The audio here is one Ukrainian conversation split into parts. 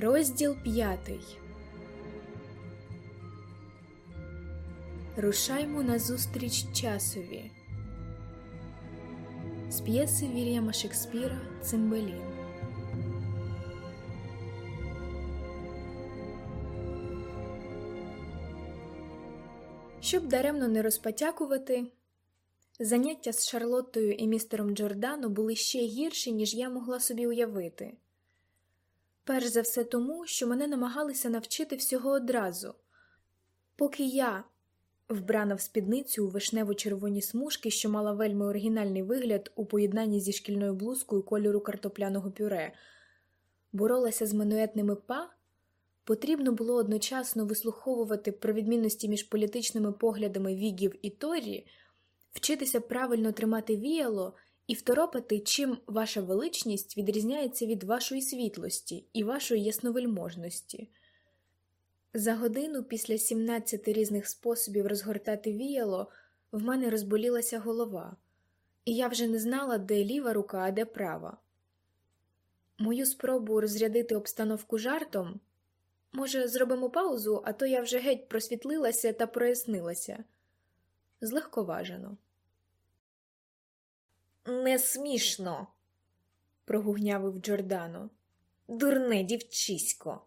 Розділ п'ятий. Рушаймо назустріч часові. З п'єси Вільяма Шекспіра Цимбелін. Щоб даремно не розпотякувати, заняття з Шарлоттою і містером Джордано були ще гірші, ніж я могла собі уявити. Перш за все тому, що мене намагалися навчити всього одразу, поки я, вбрана в спідницю у вишнево-червоні смужки, що мала вельми оригінальний вигляд у поєднанні зі шкільною блузкою кольору картопляного пюре, боролася з мануетними па, потрібно було одночасно вислуховувати про відмінності між політичними поглядами Вігів і Торі, вчитися правильно тримати віяло і второпати, чим ваша величність відрізняється від вашої світлості і вашої ясновельможності. За годину після 17 різних способів розгортати віяло в мене розболілася голова, і я вже не знала, де ліва рука, а де права. Мою спробу розрядити обстановку жартом може, зробимо паузу, а то я вже геть просвітлилася та прояснилася злегковажено. Не смішно, прогугнявив Джордано. дурне дівчисько.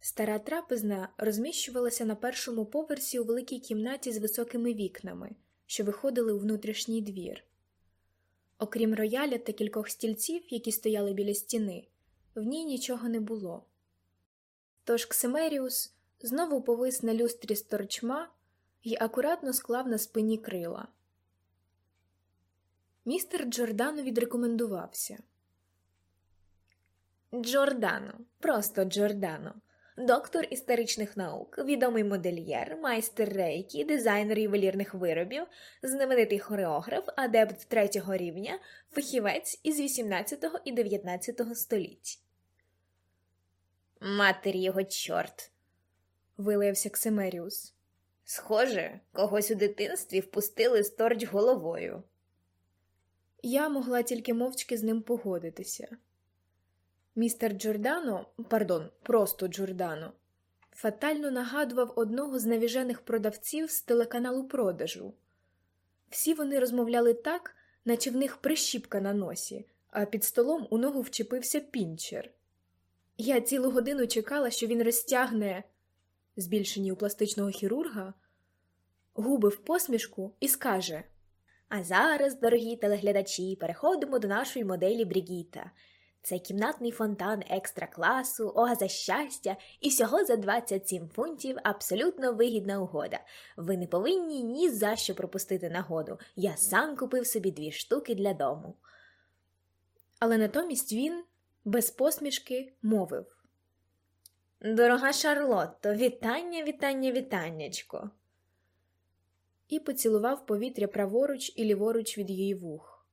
Стара трапезна розміщувалася на першому поверсі у великій кімнаті з високими вікнами, що виходили у внутрішній двір. Окрім рояля та кількох стільців, які стояли біля стіни, в ній нічого не було. Тож Ксимеріус знову повис на люстрі з торчма і акуратно склав на спині крила. Містер Джордано відрекомендувався. Джордано, просто Джордано, доктор історичних наук, відомий модельєр, майстер рейкі, дизайнер ювелірних виробів, знаменитий хореограф, адепт третього рівня, фахівець із 18 і 19 століть. Матері його чорт. вилаявся Ксимеріус. Схоже, когось у дитинстві впустили сторч головою. Я могла тільки мовчки з ним погодитися. Містер Джордано, пардон, просто Джордано, фатально нагадував одного з навіжених продавців з телеканалу продажу. Всі вони розмовляли так, наче в них прищіпка на носі, а під столом у ногу вчепився пінчер. Я цілу годину чекала, що він розтягне, збільшені у пластичного хірурга, губи в посмішку і скаже А зараз, дорогі телеглядачі, переходимо до нашої моделі Брігіта. Це кімнатний фонтан екстра класу, оаза щастя, і всього за 27 фунтів абсолютно вигідна угода. Ви не повинні ні за що пропустити нагоду. Я сам купив собі дві штуки для дому. Але натомість він, без посмішки, мовив Дорога Шарлотто, вітання, вітання, вітаннячко. І поцілував повітря праворуч і ліворуч від її вух.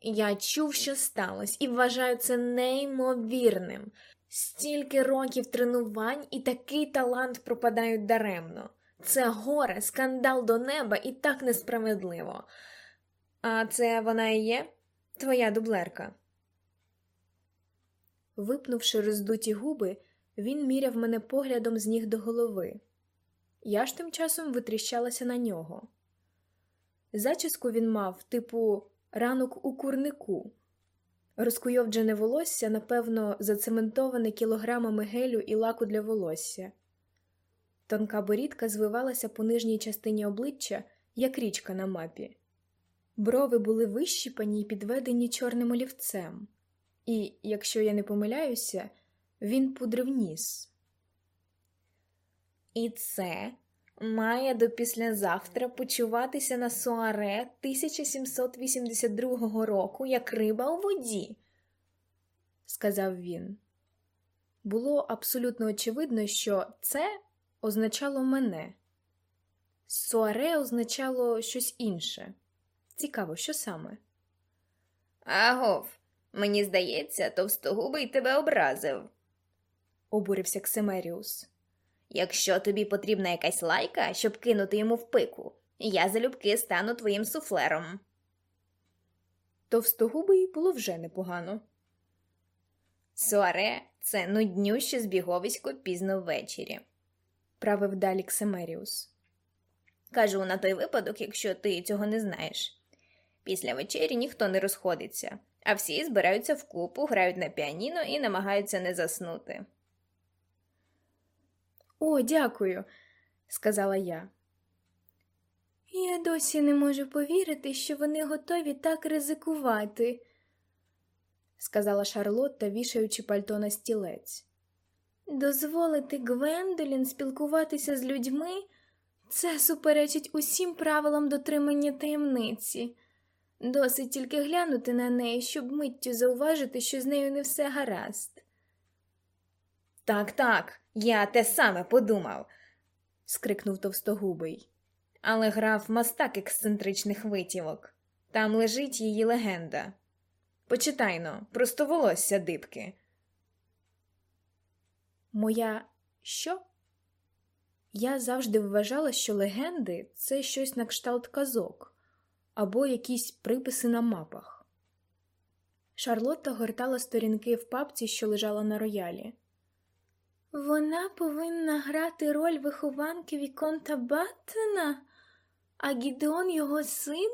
Я чув, що сталося, і вважаю це неймовірним. Стільки років тренувань і такий талант пропадають даремно. Це горе, скандал до неба і так несправедливо. А це вона і є? Твоя дублерка. Випнувши роздуті губи, він міряв мене поглядом з ніг до голови. Я ж тим часом витріщалася на нього. Зачіску він мав, типу, ранок у курнику. Розкуйовджене волосся, напевно, зацементоване кілограмами гелю і лаку для волосся. Тонка борідка звивалася по нижній частині обличчя, як річка на мапі. Брови були вищіпані й підведені чорним олівцем, і, якщо я не помиляюся, він пудрив ніс. І це має до післязавтра почуватися на суаре 1782 року, як риба у воді, сказав він. Було абсолютно очевидно, що це означало мене. Суаре означало щось інше. Цікаво, що саме? Агов, мені здається, товстогубий тебе образив, обурився Ксимеріус. Якщо тобі потрібна якась лайка, щоб кинути йому в пику, я залюбки стану твоїм суфлером. Товстогубий було вже непогано. Суаре це нуднюще збіговисько пізно ввечері, правив далі Ксемеріус. Кажу на той випадок, якщо ти цього не знаєш. Після вечері ніхто не розходиться, а всі збираються вкупу, грають на піаніно і намагаються не заснути. О, дякую, сказала я. Я досі не можу повірити, що вони готові так ризикувати, сказала Шарлотта, вішаючи пальто на стілець. Дозволити Гвендолін спілкуватися з людьми це суперечить усім правилам дотримання таємниці. Досить тільки глянути на неї, щоб миттю зауважити, що з нею не все гаразд. Так, так, я те саме подумав, скрикнув товстогубий. Але граф мастак ексцентричних витівок. Там лежить її легенда. Почитайно, просто волосся дибки. Моя що? Я завжди вважала, що легенди це щось на кшталт казок або якісь приписи на мапах. Шарлотта гортала сторінки в папці, що лежала на роялі. Вона повинна грати роль вихованки Віконта Баттена, а Гідеон його син?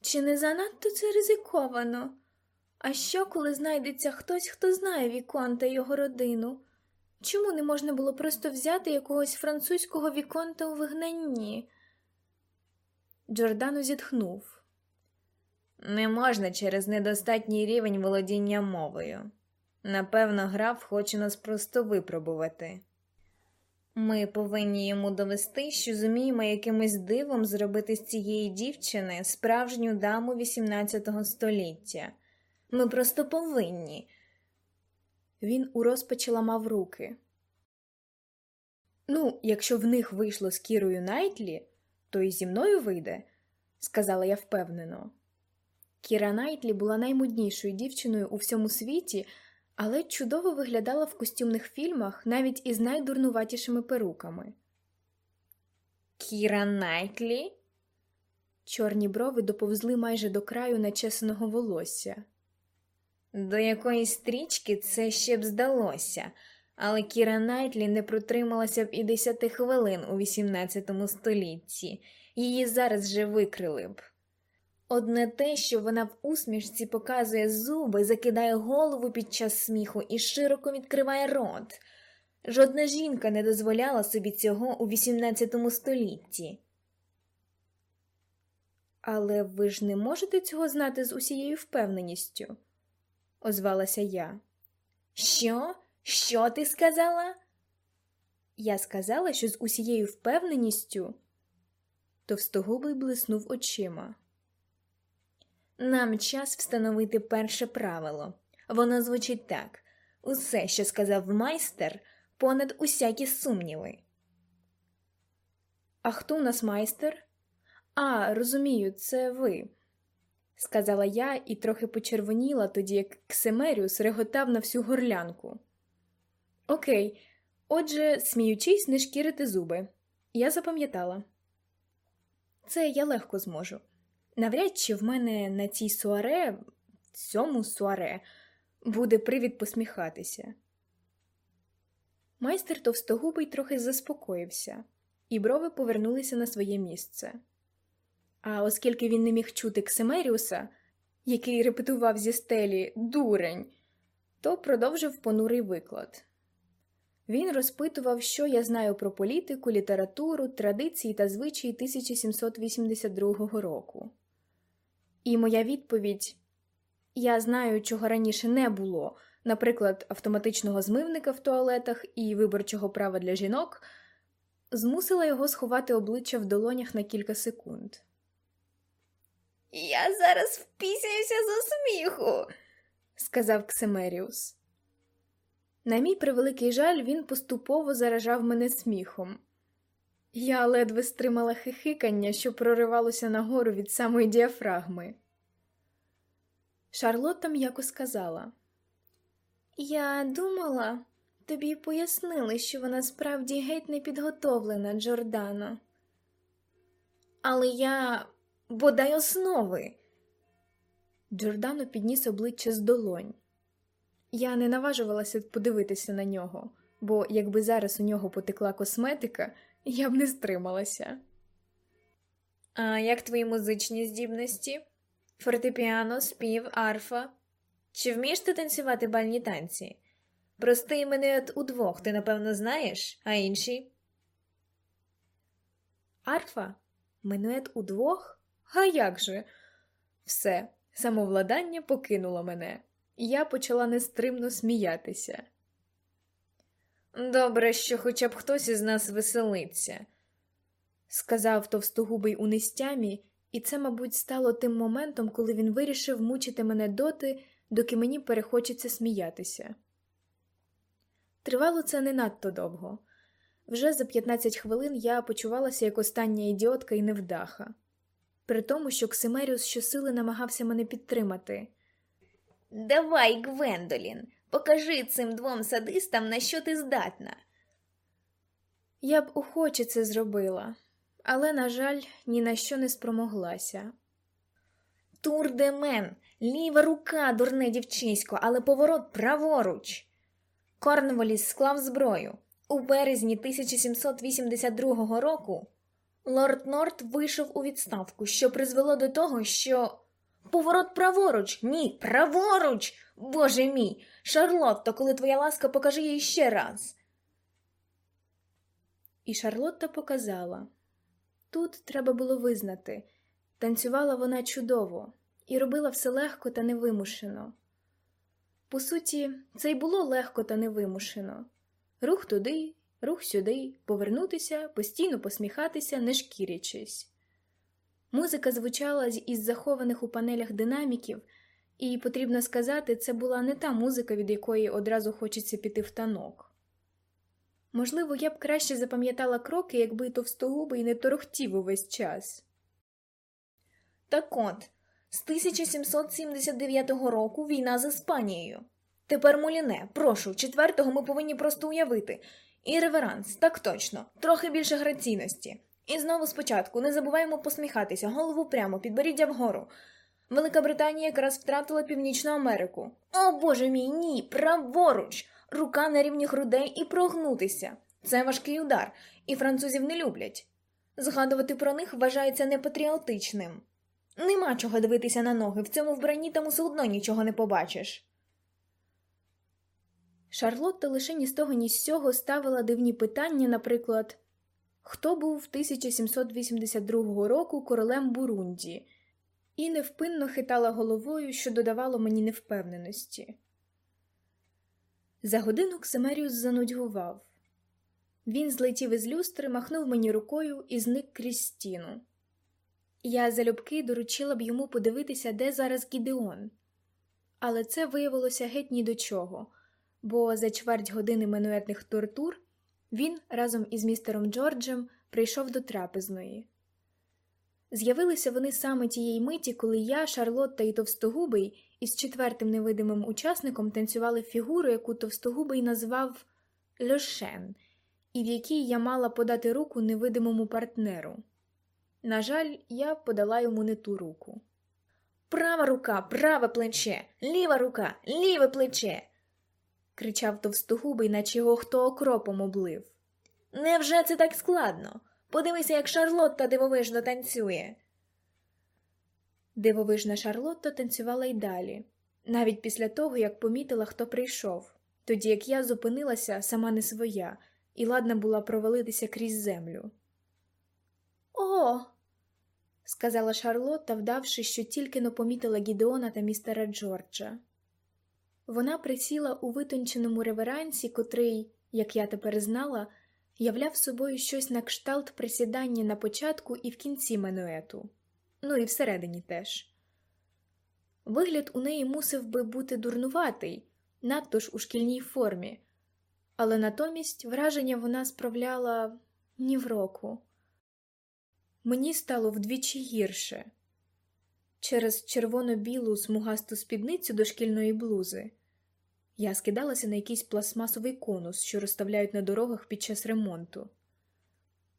Чи не занадто це ризиковано? А що, коли знайдеться хтось, хто знає Віконта і його родину? Чому не можна було просто взяти якогось французького Віконта у вигнанні? Джордано зітхнув. Не можна через недостатній рівень володіння мовою. Напевно, граф хоче нас просто випробувати. Ми повинні йому довести, що зуміємо якимось дивом зробити з цієї дівчини справжню даму XVIII століття. Ми просто повинні. Він у розпачі ламав руки. Ну, якщо в них вийшло з Кірою Найтлі, то і зі мною вийде, сказала я впевнено. Кіра Найтлі була наймуднішою дівчиною у всьому світі, але чудово виглядала в костюмних фільмах навіть із найдурнуватішими перуками. Кіра Найтлі? Чорні брови доповзли майже до краю начесаного волосся. До якоїсь стрічки це ще б здалося, але Кіра Найтлі не протрималася б і десяти хвилин у XVIII столітті, її зараз же викрили б. Одне те, що вона в усмішці показує зуби, закидає голову під час сміху і широко відкриває рот. Жодна жінка не дозволяла собі цього у XVIII столітті. Але ви ж не можете цього знати з усією впевненістю, озвалася я. Що? Що ти сказала? Я сказала, що з усією впевненістю. Товстогубий блиснув очима. Нам час встановити перше правило. Воно звучить так усе, що сказав майстер, понад усякі сумніви. А хто у нас майстер? А, розумію, це ви, сказала я і трохи почервоніла, тоді як Ксемеріус реготав на всю горлянку. Окей, отже, сміючись, не шкірити зуби. Я запам'ятала. Це я легко зможу. Навряд чи в мене на цій суаре, цьому суаре, буде привід посміхатися. Майстер товстогубий трохи заспокоївся, і брови повернулися на своє місце. А оскільки він не міг чути Ксимеріуса, який репетував зі стелі дурень, то продовжив понурий виклад. Він розпитував, що я знаю про політику, літературу, традиції та звичаї 1782 року. І моя відповідь я знаю, чого раніше не було, наприклад, автоматичного змивника в туалетах і виборчого права для жінок, змусила його сховати обличчя в долонях на кілька секунд. Я зараз впісяюся з усміху, сказав Ксемеріус. На мій превеликий жаль, він поступово заражав мене сміхом. Я ледве стримала хихикання, що проривалося нагору від самої діафрагми. Шарлотта м'яко сказала: Я думала, тобі пояснили, що вона справді геть не підготовлена, Джордано. Але я бодай основи. Джордано підніс обличчя з долонь. Я не наважувалася подивитися на нього, бо якби зараз у нього потекла косметика, я б не стрималася. А як твої музичні здібності? Фортепіано, спів, арфа? Чи вмієш ти танцювати бальні танці? Простий мене удвох, ти, напевно, знаєш, а інші? Арфа? Минует удвох? А як же? Все, самовладання покинуло мене, і я почала нестримно сміятися. Добре, що хоча б хтось із нас веселиться, сказав товстогубий у нестямі, і це, мабуть, стало тим моментом, коли він вирішив мучити мене доти, доки мені перехочеться сміятися. Тривало це не надто довго. Вже за 15 хвилин я почувалася як остання ідіотка і невдаха, при тому, що Ксимеріус щосили намагався мене підтримати. Давай, Гвендолін, покажи цим двом садистам, на що ти здатна. Я б охоче це зробила, але, на жаль, ні на що не спромоглася. Тур де мен, ліва рука, дурне дівчисько, але поворот праворуч. Корнволіс склав зброю. У березні 1782 року лорд Норт вийшов у відставку, що призвело до того, що. Поворот праворуч, ні, праворуч! Боже мій, Шарлотто, коли твоя ласка, покажи їй ще раз. І Шарлотта показала. Тут треба було визнати танцювала вона чудово і робила все легко та невимушено. По суті, це й було легко та невимушено рух туди, рух сюди, повернутися, постійно посміхатися, не шкірячись. Музика звучала із захованих у панелях динаміків, і, потрібно сказати, це була не та музика, від якої одразу хочеться піти в танок. Можливо, я б краще запам'ятала кроки, якби товстогубий не торохтів увесь час. Так от, з 1779 року війна з Іспанією. Тепер Муліне, прошу, четвертого ми повинні просто уявити. І реверанс, так точно, трохи більше граційності. І знову спочатку не забуваємо посміхатися, голову прямо, підборіддя вгору. Велика Британія якраз втратила Північну Америку. О боже мій, ні, праворуч, рука на рівні грудей і прогнутися. Це важкий удар, і французів не люблять. Згадувати про них вважається непатріотичним. Нема чого дивитися на ноги, в цьому вбранні там усе одно нічого не побачиш. Шарлотта лише ні з того, ні з цього ставила дивні питання, наприклад, хто був 1782 року королем Бурунді, і невпинно хитала головою, що додавало мені невпевненості. За годину Ксимеріус занудьгував. Він злетів із люстри, махнув мені рукою і зник крізь стіну. Я залюбки доручила б йому подивитися, де зараз Гідеон. Але це виявилося геть ні до чого, бо за чверть години минуетних тортур він разом із містером Джорджем прийшов до трапезної. З'явилися вони саме тієї миті, коли я, Шарлотта і Товстогубий із четвертим невидимим учасником танцювали фігуру, яку Товстогубий назвав Льошен, і в якій я мала подати руку невидимому партнеру. На жаль, я подала йому не ту руку. Права рука, праве плече, ліва рука, ліве плече. Кричав товстогубий, наче його хто окропом облив. Невже це так складно? Подивися, як Шарлотта дивовижно танцює. Дивовижна Шарлотта танцювала й далі, навіть після того, як помітила, хто прийшов, тоді як я зупинилася сама не своя, і ладна була провалитися крізь землю. О, сказала Шарлотта, вдавши, що тільки но помітила Гідеона та містера Джорджа. Вона присіла у витонченому реверансі, котрий, як я тепер знала, являв собою щось на кшталт присідання на початку і в кінці менуету, ну і всередині теж. Вигляд у неї мусив би бути дурнуватий, надто ж у шкільній формі, але натомість враження вона справляла ні в року. Мені стало вдвічі гірше. Через червоно-білу смугасту спідницю до шкільної блузи я скидалася на якийсь пластмасовий конус, що розставляють на дорогах під час ремонту.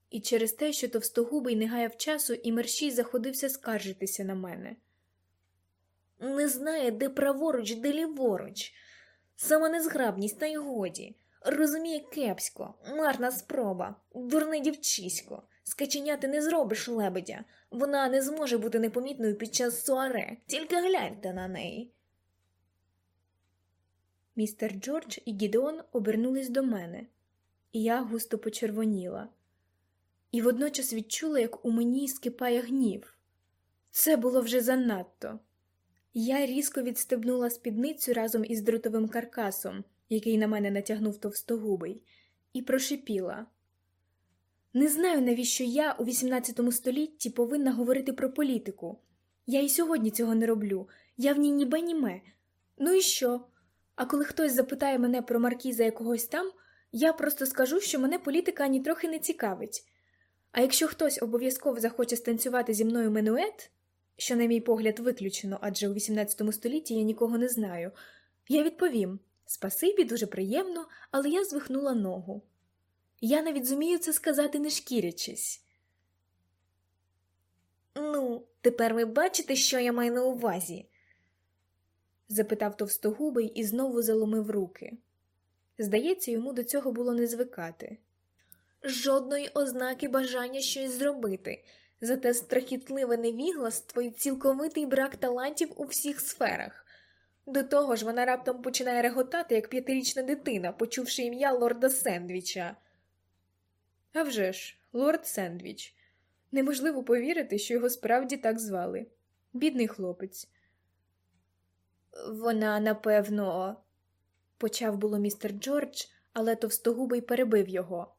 І через те, що товстогубий не гаяв часу, і мерщій заходився скаржитися на мене. Не знає, де праворуч, де ліворуч. Сама незграбність, та й годі. Розуміє кепсько, марна спроба, дурне дівчисько. Скаченяти не зробиш лебедя. Вона не зможе бути непомітною під час суаре, тільки гляньте на неї. Містер Джордж і Гідеон обернулись до мене, і я густо почервоніла, і водночас відчула, як у мені скипає гнів. Це було вже занадто. Я різко відстебнула спідницю разом із дротовим каркасом, який на мене натягнув товстогубий, і прошипіла. Не знаю, навіщо я у XVIII столітті повинна говорити про політику. Я і сьогодні цього не роблю, я в ній ніби німе. Ну і що? А коли хтось запитає мене про маркіза якогось там, я просто скажу, що мене політика ані трохи не цікавить. А якщо хтось обов'язково захоче станцювати зі мною менует, що, на мій погляд, виключено, адже у XVIII столітті я нікого не знаю, я відповім спасибі, дуже приємно, але я звихнула ногу. Я навіть зумію це сказати, не шкірячись. Ну, тепер ви бачите, що я маю на увазі? запитав товстогубий і знову заломив руки. Здається, йому до цього було не звикати. Жодної ознаки бажання щось зробити, зате страхітливе невігластво і цілковитий брак талантів у всіх сферах. До того ж, вона раптом починає реготати, як п'ятирічна дитина, почувши ім'я лорда Сендвіча. А вже ж, лорд Сендвіч. Неможливо повірити, що його справді так звали. Бідний хлопець. Вона, напевно, почав було містер Джордж, але товстогубий перебив його.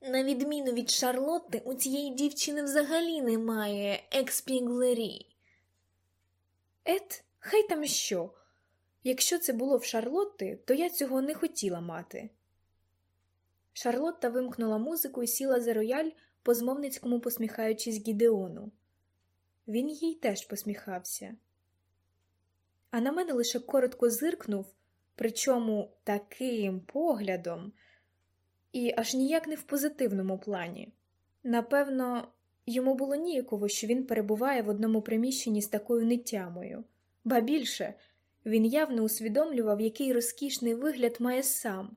На відміну від Шарлотти, у цієї дівчини взагалі немає espièglerie. Ет, хай там що. Якщо це було в Шарлотти, то я цього не хотіла мати. Шарлотта вимкнула музику і сіла за рояль, по змовницькому посміхаючись Гідеону. Він їй теж посміхався. А на мене лише коротко зиркнув, причому таким поглядом, і аж ніяк не в позитивному плані. Напевно, йому було ніяково, що він перебуває в одному приміщенні з такою нетямою, ба більше він явно усвідомлював, який розкішний вигляд має сам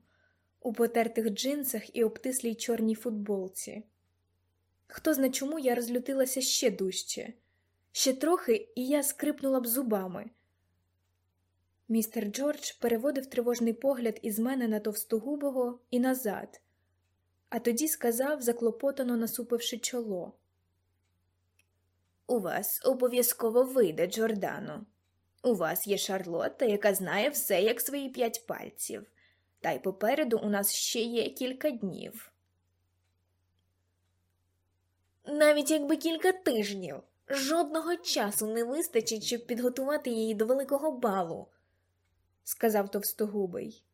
у потертих джинсах і обтислій чорній футболці. Хто зна чому я розлютилася ще дужче, ще трохи, і я скрипнула б зубами. Містер Джордж переводив тривожний погляд із мене на товстогубого і назад, а тоді сказав, заклопотано насупивши чоло. У вас обов'язково вийде, Джордано. У вас є Шарлотта, яка знає все як свої п'ять пальців, та й попереду у нас ще є кілька днів. Навіть якби кілька тижнів, жодного часу не вистачить, щоб підготувати її до великого балу, сказав товстогубий.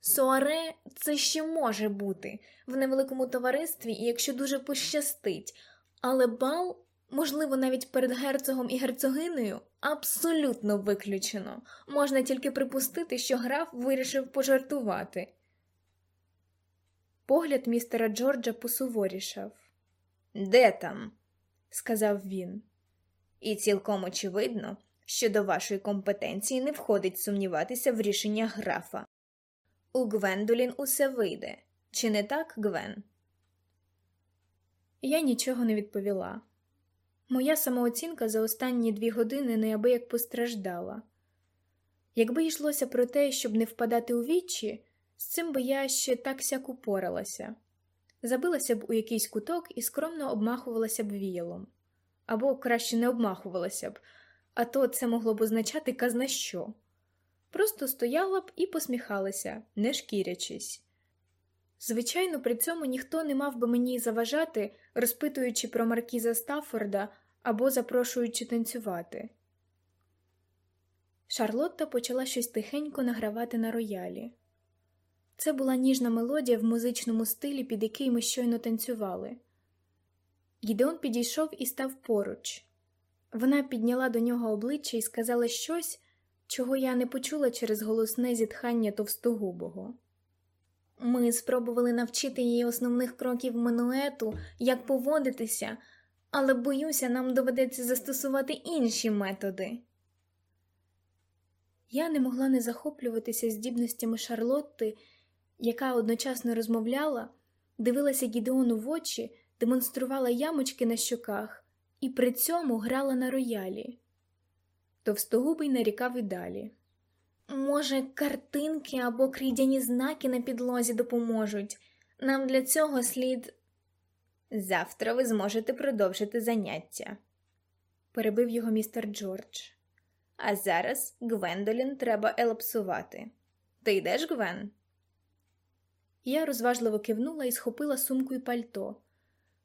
Суаре це ще може бути в невеликому товаристві, якщо дуже пощастить, але бал, можливо, навіть перед герцогом і герцогинею, абсолютно виключено. Можна тільки припустити, що граф вирішив пожартувати. Погляд містера Джорджа посуворішав. Де там? сказав він. І цілком очевидно, що до вашої компетенції не входить сумніватися в рішеннях графа. У Гвендолін усе вийде. Чи не так, Гвен? Я нічого не відповіла. Моя самооцінка за останні дві години неабияк постраждала. Якби йшлося про те, щоб не впадати у вічі, з цим би я ще так сяк упоралася, забилася б у якийсь куток і скромно обмахувалася б віялом. Або краще не обмахувалася б, а то це могло б означати казна що. Просто стояла б і посміхалася, не шкірячись. Звичайно, при цьому ніхто не мав би мені заважати, розпитуючи про маркіза Стаффорда або запрошуючи танцювати. Шарлотта почала щось тихенько награвати на роялі. Це була ніжна мелодія в музичному стилі, під який ми щойно танцювали. Гідеон підійшов і став поруч. Вона підняла до нього обличчя і сказала щось, чого я не почула через голосне зітхання товстогубого. Ми спробували навчити її основних кроків минуету, як поводитися, але боюся, нам доведеться застосувати інші методи. Я не могла не захоплюватися здібностями Шарлотти, яка одночасно розмовляла, дивилася Гідеону в очі, демонструвала ямочки на щоках і при цьому грала на роялі. Товстогубий нарікав і далі. Може, картинки або крійдяні знаки на підлозі допоможуть. Нам для цього слід. Завтра ви зможете продовжити заняття, перебив його містер Джордж. А зараз Гвендолін треба елапсувати. Ти йдеш, Гвен? Я розважливо кивнула і схопила сумку і пальто.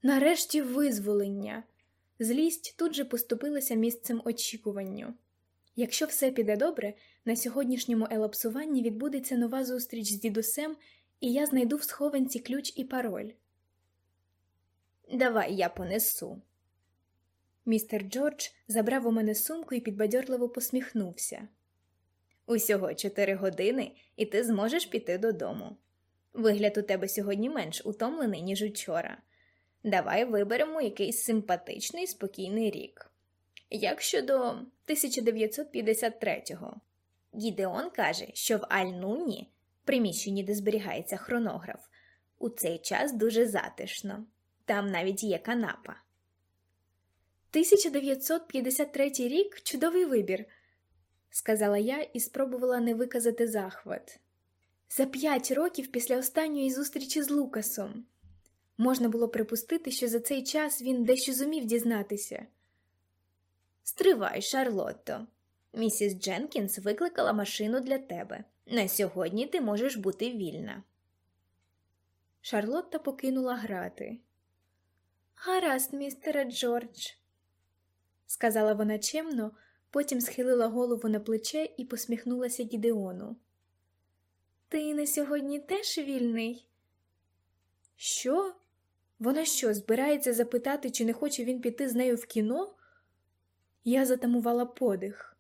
Нарешті визволення. Злість тут же поступилася місцем очікуванню. Якщо все піде добре, на сьогоднішньому елапсуванні відбудеться нова зустріч з дідусем, і я знайду в схованці ключ і пароль. Давай я понесу. Містер Джордж забрав у мене сумку і підбадьорливо посміхнувся. Усього чотири години, і ти зможеш піти додому. Вигляд у тебе сьогодні менш утомлений, ніж учора. Давай виберемо якийсь симпатичний спокійний рік. Як щодо 1953-го, Гідеон каже, що в Аль-Нуні, приміщенні, де зберігається хронограф, у цей час дуже затишно. Там навіть є канапа. 1953 рік чудовий вибір, сказала я і спробувала не виказати захват. За п'ять років після останньої зустрічі з Лукасом. Можна було припустити, що за цей час він дещо зумів дізнатися. Стривай, Шарлотто. Місіс Дженкінс викликала машину для тебе. На сьогодні ти можеш бути вільна. Шарлотта покинула грати. Гаразд, містере Джордж, сказала вона чемно, потім схилила голову на плече і посміхнулася Гідеону. Ти на сьогодні теж вільний? Що? Вона що, збирається запитати, чи не хоче він піти з нею в кіно? Я затамувала подих,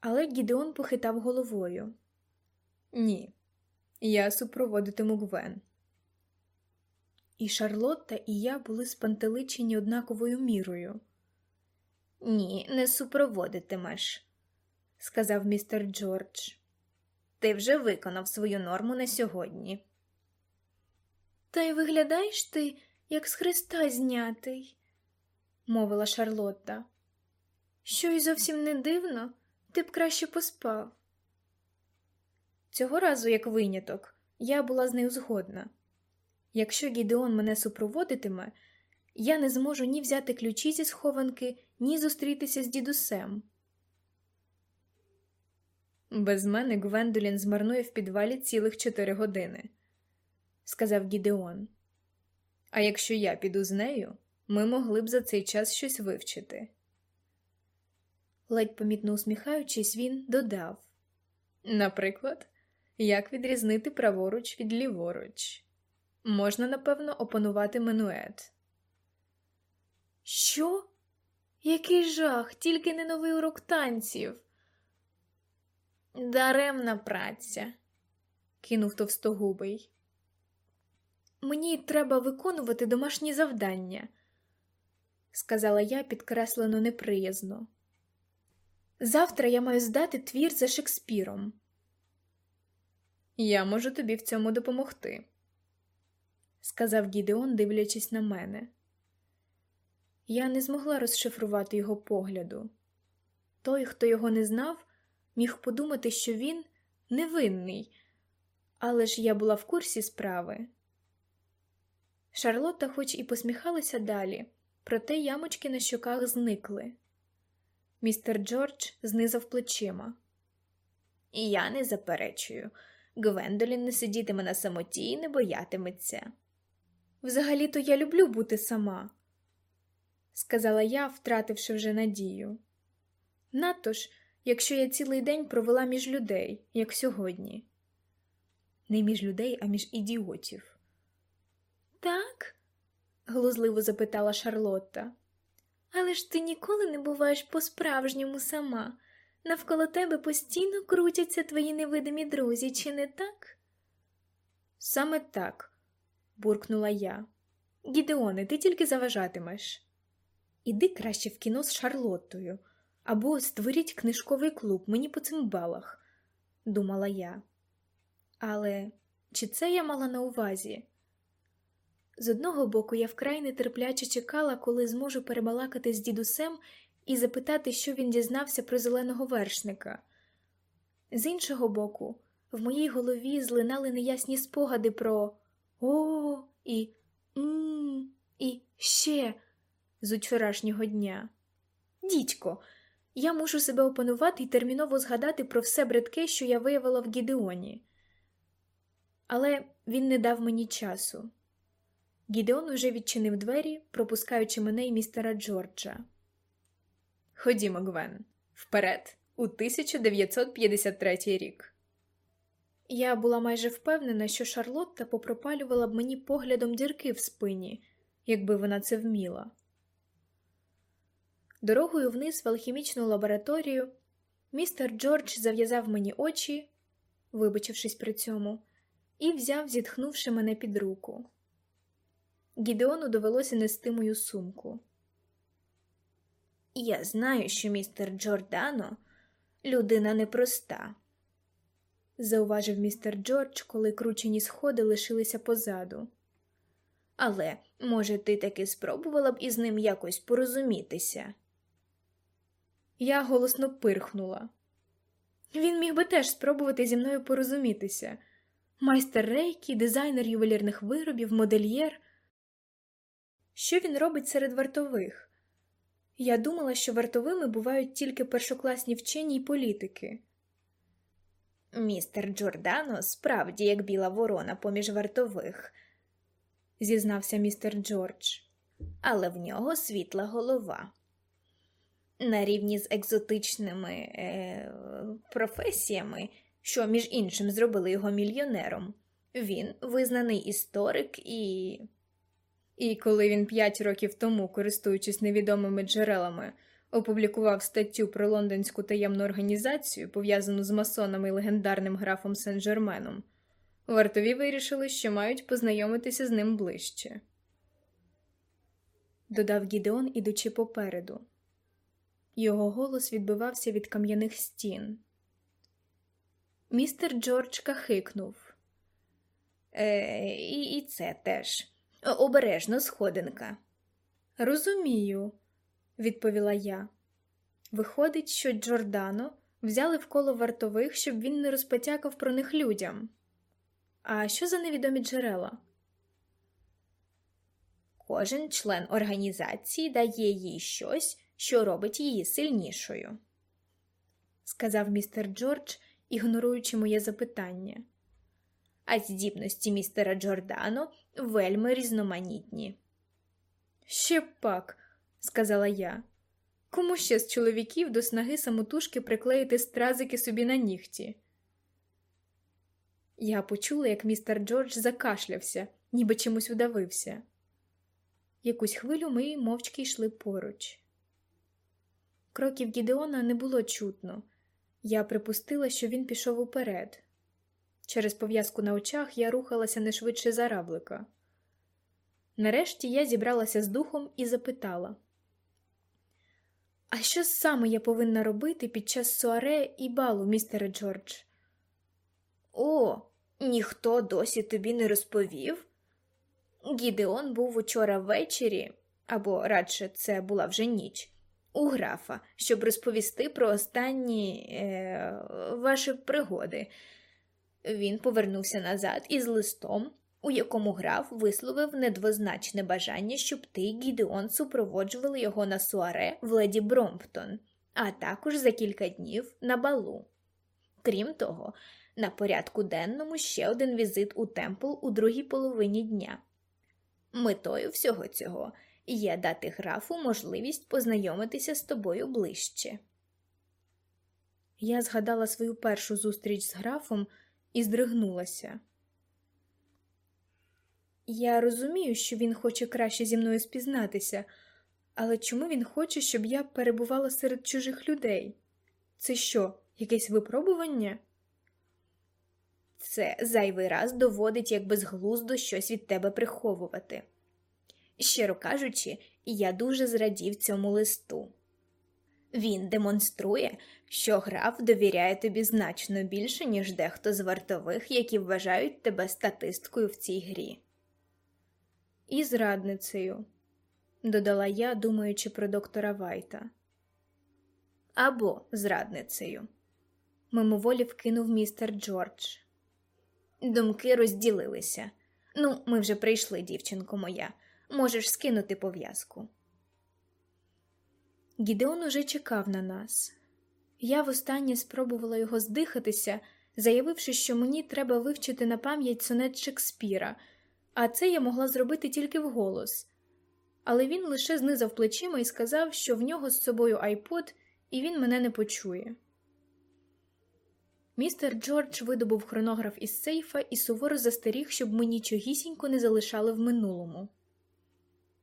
але Гідеон похитав головою. Ні, я супроводитиму Гвен. І Шарлотта, і я були спантеличені однаковою мірою. Ні, не супроводитимеш, сказав містер Джордж. Ти вже виконав свою норму на сьогодні. Та й виглядаєш ти, як з Христа знятий, мовила Шарлотта. Що й зовсім не дивно, ти б краще поспав. Цього разу, як виняток, я була з нею згодна. Якщо Гідеон мене супроводитиме, я не зможу ні взяти ключі зі схованки, ні зустрітися з дідусем. Без мене Гвендолін змарнує в підвалі цілих чотири години, сказав Гідеон. А якщо я піду з нею, ми могли б за цей час щось вивчити. Ледь помітно усміхаючись, він додав Наприклад, як відрізнити праворуч від ліворуч. Можна, напевно, опанувати минует. Що? Який жах, тільки не новий урок танців. Даремна праця, кинув товстогубий. Мені треба виконувати домашні завдання, сказала я підкреслено неприязно. Завтра я маю здати твір за Шекспіром. Я можу тобі в цьому допомогти, сказав Гідеон, дивлячись на мене. Я не змогла розшифрувати його погляду. Той, хто його не знав, міг подумати, що він невинний, але ж я була в курсі справи. Шарлотта, хоч і посміхалася далі, проте ямочки на щоках зникли. Містер Джордж знизав плечима. І я не заперечую. Гвендолін не сидітиме на самоті і не боятиметься. Взагалі-то я люблю бути сама, сказала я, втративши вже надію. Надто ж, якщо я цілий день провела між людей, як сьогодні. Не між людей, а між ідіотів. Так? глузливо запитала Шарлотта. Але ж ти ніколи не буваєш по-справжньому сама. Навколо тебе постійно крутяться твої невидимі друзі, чи не так? Саме так, буркнула я. Гідеоне, ти тільки заважатимеш. Іди краще в кіно з Шарлоттою, Або створіть книжковий клуб мені по цим балах, думала я. Але чи це я мала на увазі? З одного боку, я вкрай нетерпляче чекала, коли зможу перебалакати з дідусем і запитати, що він дізнався про зеленого вершника. З іншого боку, в моїй голові злинали неясні спогади про о і м і ще з учорашнього дня. Дідько, я мушу себе опанувати і терміново згадати про все бридке, що я виявила в Гідеоні. Але він не дав мені часу. Гідеон уже відчинив двері, пропускаючи мене і містера Джорджа. Ходімо, Гвен, вперед, у 1953 рік. Я була майже впевнена, що Шарлотта попропалювала б мені поглядом дірки в спині, якби вона це вміла. Дорогою вниз в алхімічну лабораторію містер Джордж зав'язав мені очі, вибачившись при цьому, і взяв, зітхнувши мене під руку. Гідеону довелося нести мою сумку. Я знаю, що містер Джордано людина непроста, зауважив містер Джордж, коли кручені сходи лишилися позаду. Але, може, ти таки спробувала б із ним якось порозумітися? Я голосно пирхнула. Він міг би теж спробувати зі мною порозумітися. Майстер рейкі, дизайнер ювелірних виробів, модельєр. Що він робить серед вартових? Я думала, що вартовими бувають тільки першокласні вчені й політики. Містер Джордано справді як біла ворона поміж вартових, зізнався містер Джордж, але в нього світла голова. На рівні з екзотичними е, професіями, що, між іншим, зробили його мільйонером, він визнаний історик і. І коли він п'ять років тому, користуючись невідомими джерелами, опублікував статтю про лондонську таємну організацію, пов'язану з масонами і легендарним графом Сен-Жерменом, вартові вирішили, що мають познайомитися з ним ближче. Додав Гідеон, ідучи попереду. Його голос відбивався від кам'яних стін. Містер Джордж кахикнув. Е, І і це теж обережно сходинка. Розумію, відповіла я. Виходить, що Джордано взяли в коло вартових, щоб він не розпотякав про них людям. А що за невідомі джерела? Кожен член організації дає їй щось, що робить її сильнішою, сказав містер Джордж, ігноруючи моє запитання. А здібності містера Джордано вельми різноманітні. Ще пак, сказала я. Кому ще з чоловіків до снаги самотужки приклеїти стразики собі на нігті? Я почула, як містер Джордж закашлявся, ніби чимось удавився. Якусь хвилю ми мовчки йшли поруч. Кроків Гідеона не було чутно. Я припустила, що він пішов уперед. Через пов'язку на очах я рухалася не швидше за равлика. Нарешті я зібралася з духом і запитала: А що саме я повинна робити під час суаре і балу, містере Джордж? О, ніхто досі тобі не розповів? Гідеон був учора ввечері, або радше це була вже ніч, у графа, щоб розповісти про останні е, ваші пригоди. Він повернувся назад із листом, у якому граф висловив недвозначне бажання, щоб ти, Гідеон, супроводжували його на суаре в леді Бромптон, а також за кілька днів на балу. Крім того, на порядку денному ще один візит у темпл у другій половині дня. Метою всього цього є дати графу можливість познайомитися з тобою ближче. Я згадала свою першу зустріч з графом і здригнулася. Я розумію, що він хоче краще зі мною спізнатися, але чому він хоче, щоб я перебувала серед чужих людей? Це що, якесь випробування? Це зайвий раз доводить як безглуздо щось від тебе приховувати. Щиро кажучи, я дуже зрадів цьому листу. Він демонструє, що граф довіряє тобі значно більше, ніж дехто з вартових, які вважають тебе статисткою в цій грі. І зрадницею, додала я, думаючи про доктора Вайта. Або зрадницею, мимоволі вкинув містер Джордж. Думки розділилися. Ну, ми вже прийшли, дівчинко моя. Можеш скинути пов'язку. Гідеон уже чекав на нас. Я востаннє спробувала його здихатися, заявивши, що мені треба вивчити на пам'ять сонет Шекспіра, а це я могла зробити тільки вголос. Але він лише знизав плечима і сказав, що в нього з собою айпод, і він мене не почує. Містер Джордж видобув хронограф із сейфа і суворо застеріг, щоб ми нічогісінько не залишали в минулому.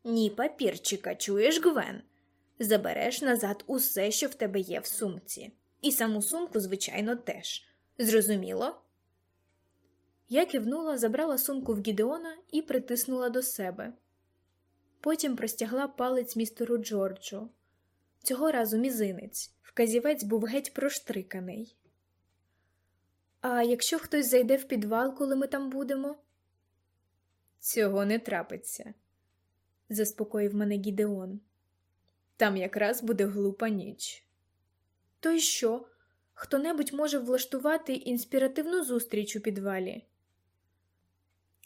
Ні, папірчика, чуєш, Гвен? Забереш назад усе, що в тебе є в сумці, і саму сумку, звичайно, теж. Зрозуміло? Я кивнула, забрала сумку в Гідеона і притиснула до себе. Потім простягла палець містеру Джорджу. Цього разу мізинець, вказівець був геть проштриканий. А якщо хтось зайде в підвал, коли ми там будемо? Цього не трапиться, заспокоїв мене Гідеон. Там якраз буде глупа ніч. То й що? Хто небудь може влаштувати інспіративну зустріч у підвалі?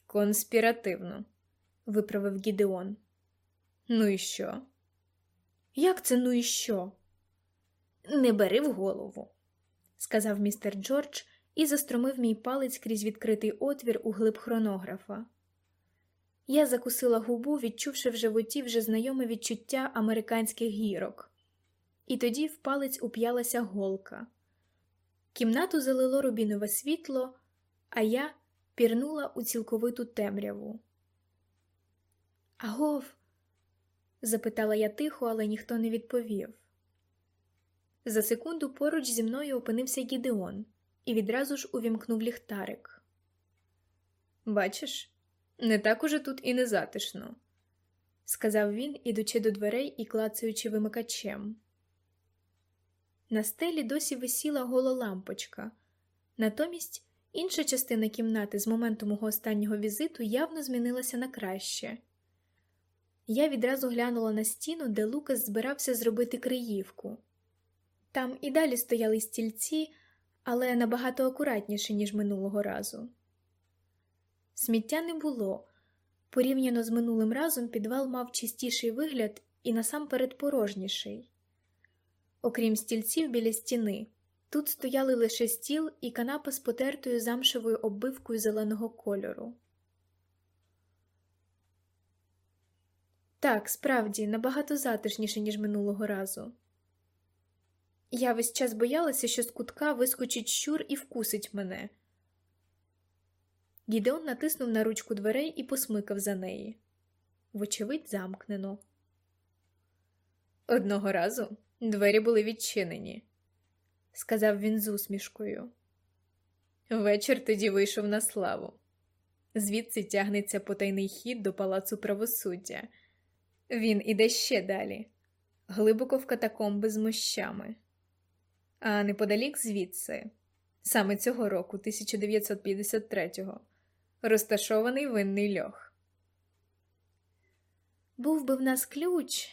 Конспіративну, виправив Гідеон. Ну і що? Як це ну і що? Не бери в голову, сказав містер Джордж і застромив мій палець крізь відкритий отвір у глиб хронографа. Я закусила губу, відчувши в животі вже знайоме відчуття американських гірок, і тоді в палець уп'ялася голка. Кімнату залило рубінове світло, а я пірнула у цілковиту темряву. Агов? запитала я тихо, але ніхто не відповів. За секунду поруч зі мною опинився Гідеон і відразу ж увімкнув ліхтарик. Бачиш, не так уже тут і не затишно, сказав він, ідучи до дверей і клацаючи вимикачем. На стелі досі висіла гола лампочка, натомість інша частина кімнати з моменту мого останнього візиту явно змінилася на краще. Я відразу глянула на стіну, де Лукас збирався зробити криївку. Там і далі стояли стільці, але набагато акуратніше, ніж минулого разу. Сміття не було. Порівняно з минулим разом підвал мав чистіший вигляд і насамперед порожніший. Окрім стільців біля стіни, тут стояли лише стіл і канапа з потертою замшевою оббивкою зеленого кольору. Так, справді, набагато затишніше, ніж минулого разу. Я весь час боялася, що з кутка вискочить щур і вкусить мене. Гідеон натиснув на ручку дверей і посмикав за неї. Вочевидь, замкнено. Одного разу двері були відчинені, сказав він з усмішкою. Вечір тоді вийшов на славу. Звідси тягнеться потайний хід до палацу правосуддя. Він іде ще далі, глибоко в катакомби з мощами. А неподалік звідси, саме цього року, 1953-го, розташований винний льох. Був би в нас ключ.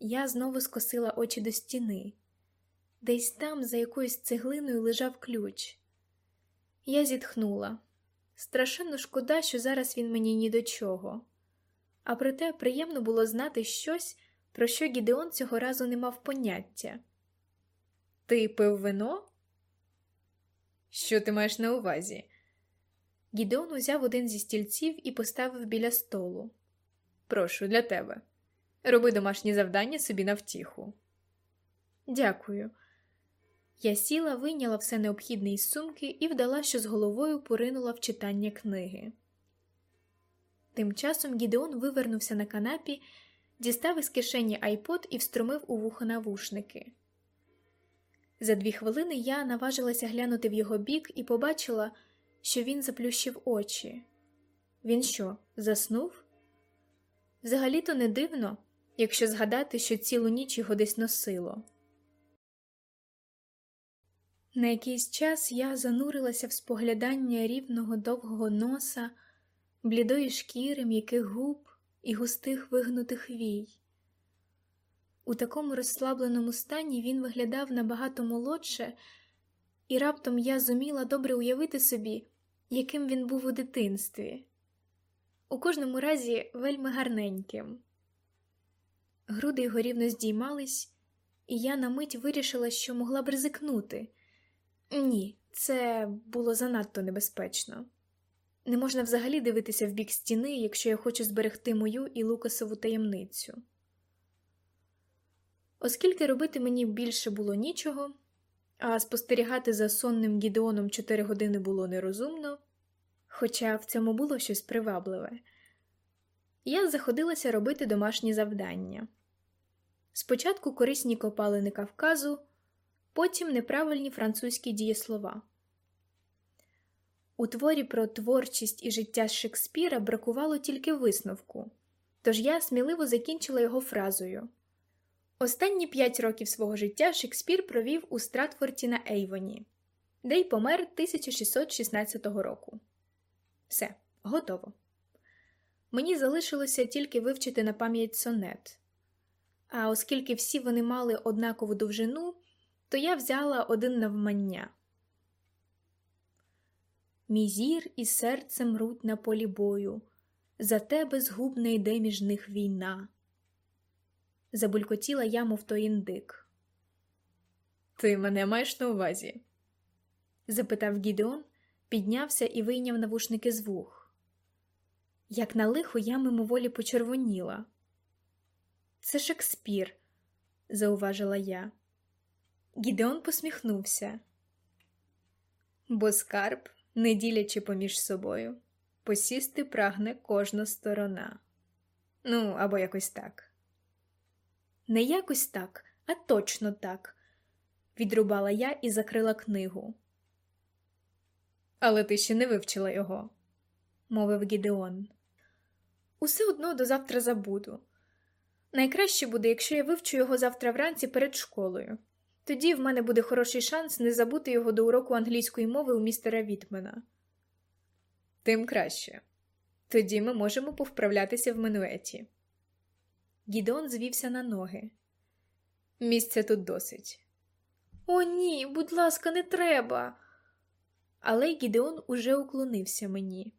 Я знову скосила очі до стіни. Десь там, за якоюсь цеглиною, лежав ключ. Я зітхнула. Страшенно шкода, що зараз він мені ні до чого. А проте приємно було знати щось, про що Гідеон цього разу не мав поняття. Ти пив вино? Що ти маєш на увазі? Гідеон узяв один зі стільців і поставив біля столу. Прошу для тебе. Роби домашні завдання собі на втіху. Дякую. Я сіла, вийняла все необхідне із сумки і вдала, що з головою поринула в читання книги. Тим часом Гідеон вивернувся на канапі, дістав із кишені айпод і встромив у вухо навушники. За дві хвилини я наважилася глянути в його бік і побачила, що він заплющив очі. Він що, заснув? Взагалі-то не дивно, якщо згадати, що цілу ніч його десь носило. На якийсь час я занурилася в споглядання рівного довгого носа, блідої шкіри, м'яких губ і густих вигнутих вій. У такому розслабленому стані він виглядав набагато молодше, і раптом я зуміла добре уявити собі, яким він був у дитинстві. У кожному разі вельми гарненьким. Груди його рівно здіймались, і я на мить вирішила, що могла б ризикнути. Ні, це було занадто небезпечно. Не можна взагалі дивитися в бік стіни, якщо я хочу зберегти мою і Лукасову таємницю. Оскільки робити мені більше було нічого, а спостерігати за сонним Гідеоном чотири години було нерозумно, хоча в цьому було щось привабливе, я заходилася робити домашні завдання. Спочатку корисні копалини Кавказу, потім неправильні французькі дієслова. У творі про творчість і життя Шекспіра бракувало тільки висновку, тож я сміливо закінчила його фразою. Останні п'ять років свого життя Шекспір провів у Стратфорті на Ейвоні, де й помер 1616 року. Все, готово. Мені залишилося тільки вивчити на пам'ять сонет. А оскільки всі вони мали однакову довжину, то я взяла один навмання. Мій зір і серце мруть на полі бою, за тебе згубна йде між них війна. Забулькотіла я, мов той індик. Ти мене маєш на увазі? запитав Гідеон, піднявся і вийняв навушники з вух. Як на лихо я мимоволі почервоніла. Це Шекспір, зауважила я. Гідеон посміхнувся. Бо скарб, не ділячи поміж собою, посісти прагне кожна сторона. Ну, або якось так. Не якось так, а точно так, відрубала я і закрила книгу. Але ти ще не вивчила його, мовив Гідеон. Усе одно до завтра забуду. Найкраще буде, якщо я вивчу його завтра вранці перед школою. Тоді в мене буде хороший шанс не забути його до уроку англійської мови у містера Вітмена. Тим краще. Тоді ми можемо повправлятися в минуеті. Гідеон звівся на ноги. Місця тут досить. О, ні, будь ласка, не треба. Але Гідеон уже уклонився мені.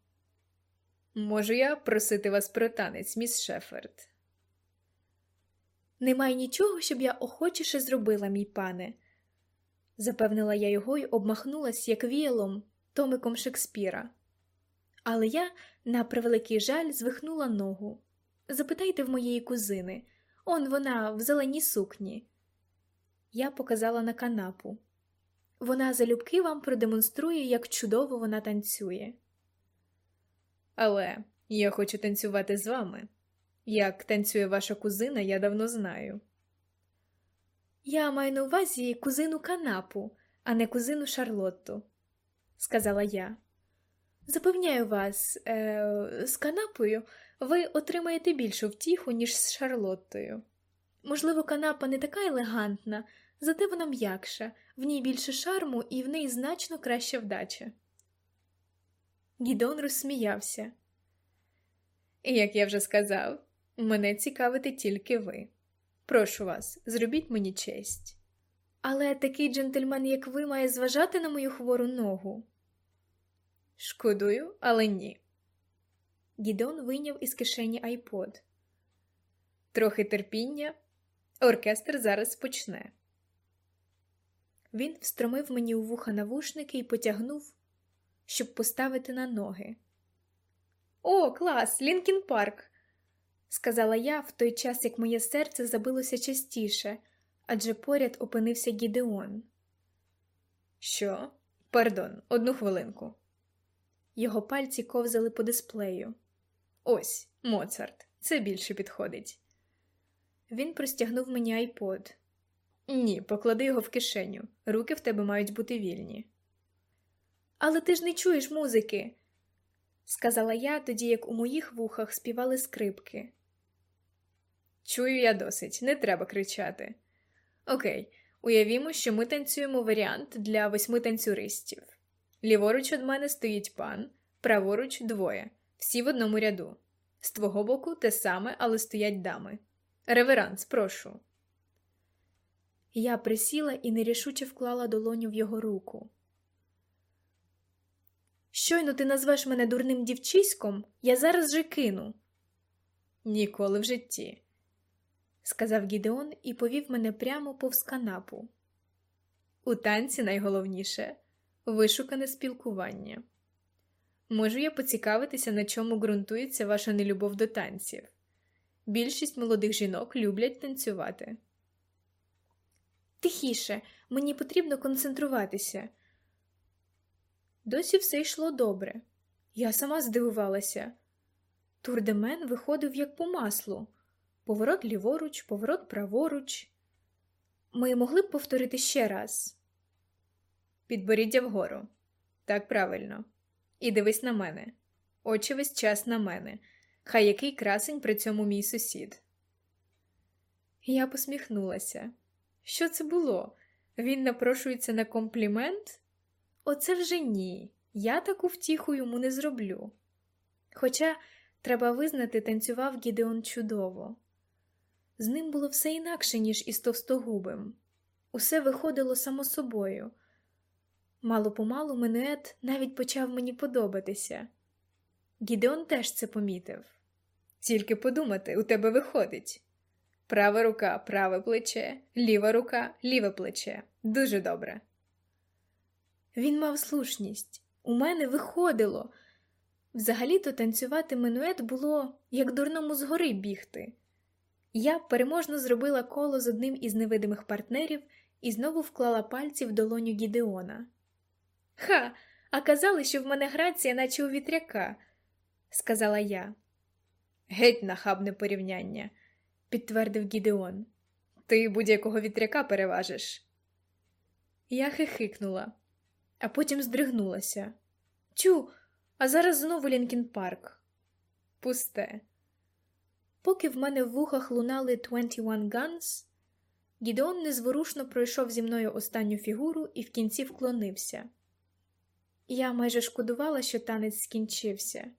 Можу я просити вас про танець, міс Шеферд? Немає нічого, щоб я охочіше зробила, мій пане, запевнила я його й обмахнулась, як віялом, томиком Шекспіра. Але я, на превеликий жаль, звихнула ногу. Запитайте в моєї кузини он вона в зеленій сукні. Я показала на канапу. Вона залюбки вам продемонструє, як чудово вона танцює. Але я хочу танцювати з вами. Як танцює ваша кузина, я давно знаю. Я маю на увазі кузину канапу, а не кузину Шарлотту, сказала я. Запевняю вас, е, з канапою ви отримаєте більшу втіху, ніж з Шарлоттою. Можливо, канапа не така елегантна, зате вона м'якша, в ній більше шарму і в неї значно краща вдача. Гідон розсміявся. Як я вже сказав, мене цікавите тільки ви. Прошу вас, зробіть мені честь. Але такий джентльмен, як ви, має зважати на мою хвору ногу. Шкодую, але ні. Гідон вийняв із кишені айпод. Трохи терпіння, оркестр зараз почне. Він встромив мені у вуха навушники і потягнув, щоб поставити на ноги. О, клас, Лінкін Парк, сказала я в той час, як моє серце забилося частіше, адже поряд опинився Гідеон. Що? Пардон, одну хвилинку. Його пальці ковзали по дисплею. Ось, Моцарт, це більше підходить. Він простягнув мені айпод. Ні, поклади його в кишеню. Руки в тебе мають бути вільні. Але ти ж не чуєш музики, сказала я, тоді як у моїх вухах співали скрипки. Чую я досить, не треба кричати. Окей, Уявімо, що ми танцюємо варіант для восьми танцюристів. Ліворуч від мене стоїть пан, праворуч двоє, всі в одному ряду. З твого боку те саме, але стоять дами. Реверанс, прошу. Я присіла і нерішуче вклала долоню в його руку. Щойно ти назвеш мене дурним дівчиськом, я зараз же кину, Ніколи в житті. сказав Гідеон і повів мене прямо повз канапу. У танці найголовніше вишукане спілкування. Можу я поцікавитися, на чому ґрунтується ваша нелюбов до танців. Більшість молодих жінок люблять танцювати. Тихіше, мені потрібно концентруватися. Досі все йшло добре. Я сама здивувалася. Турдемен виходив як по маслу поворот ліворуч, поворот праворуч. Ми могли б повторити ще раз. Підборіддя вгору. Так правильно. І дивись на мене. Очі весь час на мене. Хай який красень при цьому мій сусід. Я посміхнулася. Що це було? Він напрошується на комплімент? Оце вже ні. Я таку втіху йому не зроблю. Хоча, треба визнати, танцював Гідеон чудово. З ним було все інакше, ніж із товстогубим. Усе виходило само собою. Мало помалу Менует навіть почав мені подобатися. Гідеон теж це помітив. Тільки подумати, у тебе виходить. Права рука, праве плече, ліва рука, ліве плече. Дуже добре. Він мав слушність. У мене виходило. Взагалі-то танцювати минует було, як дурному згори бігти. Я переможно зробила коло з одним із невидимих партнерів і знову вклала пальці в долоню Гідеона. Ха, а казали, що в мене грація, наче у вітряка, сказала я. Геть нахабне порівняння, підтвердив Гідеон. Ти будь-якого вітряка переважиш. Я хихикнула, а потім здригнулася. Тю, а зараз знову Лінкін Парк. Пусте. Поки в мене в вухах лунали 21 Guns, Гідеон незворушно пройшов зі мною останню фігуру і в кінці вклонився. Я майже шкодувала, що танець скінчився.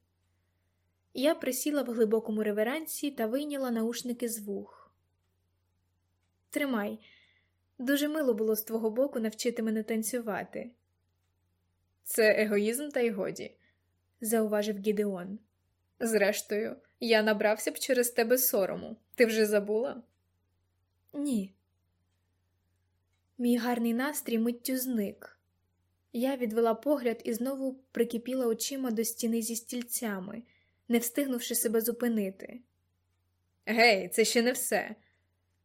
Я присіла в глибокому реверансі та вийняла наушники з вух. Тримай, дуже мило було з твого боку навчити мене танцювати. Це егоїзм та й годі, зауважив Гідеон. Зрештою, я набрався б через тебе сорому. Ти вже забула? Ні. Мій гарний настрій миттю зник. Я відвела погляд і знову прикипіла очима до стіни зі стільцями, не встигнувши себе зупинити. Гей, це ще не все,